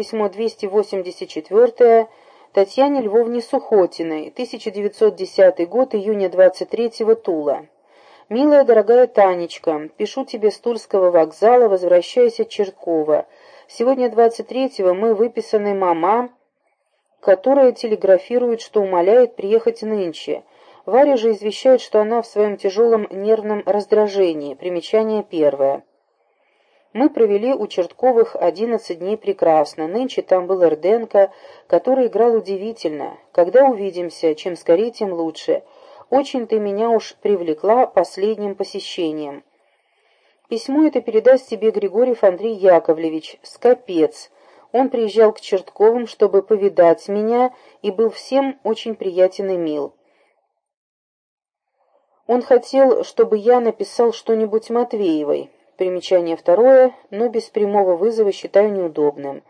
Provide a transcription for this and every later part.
письмо 284 Татьяне Львовне Сухотиной, 1910 год, июня 23-го, Тула. «Милая дорогая Танечка, пишу тебе с Тульского вокзала, возвращаясь от Черткова. Сегодня 23-го мы выписаны мама, которая телеграфирует, что умоляет приехать нынче. Варя же извещает, что она в своем тяжелом нервном раздражении. Примечание первое. Мы провели у Чертковых одиннадцать дней прекрасно. Нынче там был Эрденко, который играл удивительно. Когда увидимся, чем скорее, тем лучше. Очень ты меня уж привлекла последним посещением. Письмо это передаст тебе Григорьев Андрей Яковлевич, скопец. Он приезжал к Чертковым, чтобы повидать меня, и был всем очень приятен и мил. Он хотел, чтобы я написал что-нибудь Матвеевой. Примечание второе, но без прямого вызова считаю неудобным.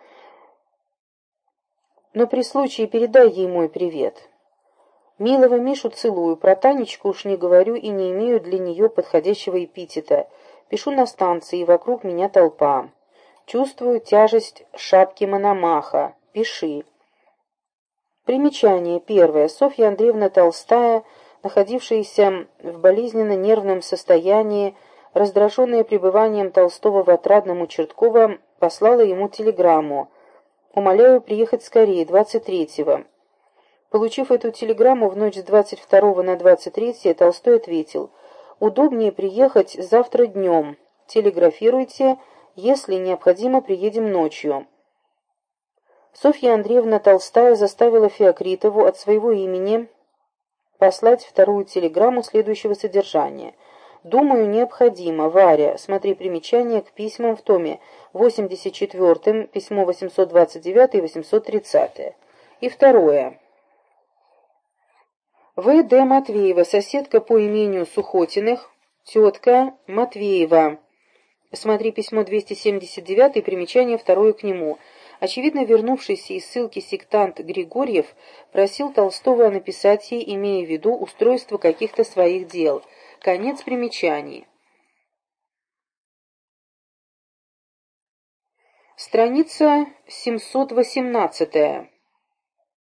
Но при случае передай ей мой привет. Милого Мишу целую, про Танечку уж не говорю и не имею для нее подходящего эпитета. Пишу на станции, вокруг меня толпа. Чувствую тяжесть шапки Мономаха. Пиши. Примечание первое. Софья Андреевна Толстая, находившаяся в болезненно-нервном состоянии, раздраженная пребыванием Толстого в отрадном у Черткова, послала ему телеграмму. «Умоляю приехать скорее, 23-го». Получив эту телеграмму в ночь с 22 на 23 Толстой ответил «Удобнее приехать завтра днем. Телеграфируйте, если необходимо, приедем ночью». Софья Андреевна Толстая заставила Феокритову от своего имени послать вторую телеграмму следующего содержания – Думаю, необходимо, Варя, смотри примечание к письмам в томе 84, письмо 829 и 830. И второе. В. Д. Матвеева, соседка по имению Сухотиных, тетка Матвеева. Смотри письмо 279 и примечание второе к нему. Очевидно, вернувшийся из ссылки сектант Григорьев просил Толстого написать ей, имея в виду устройство каких-то своих дел – Конец примечаний. Страница 718.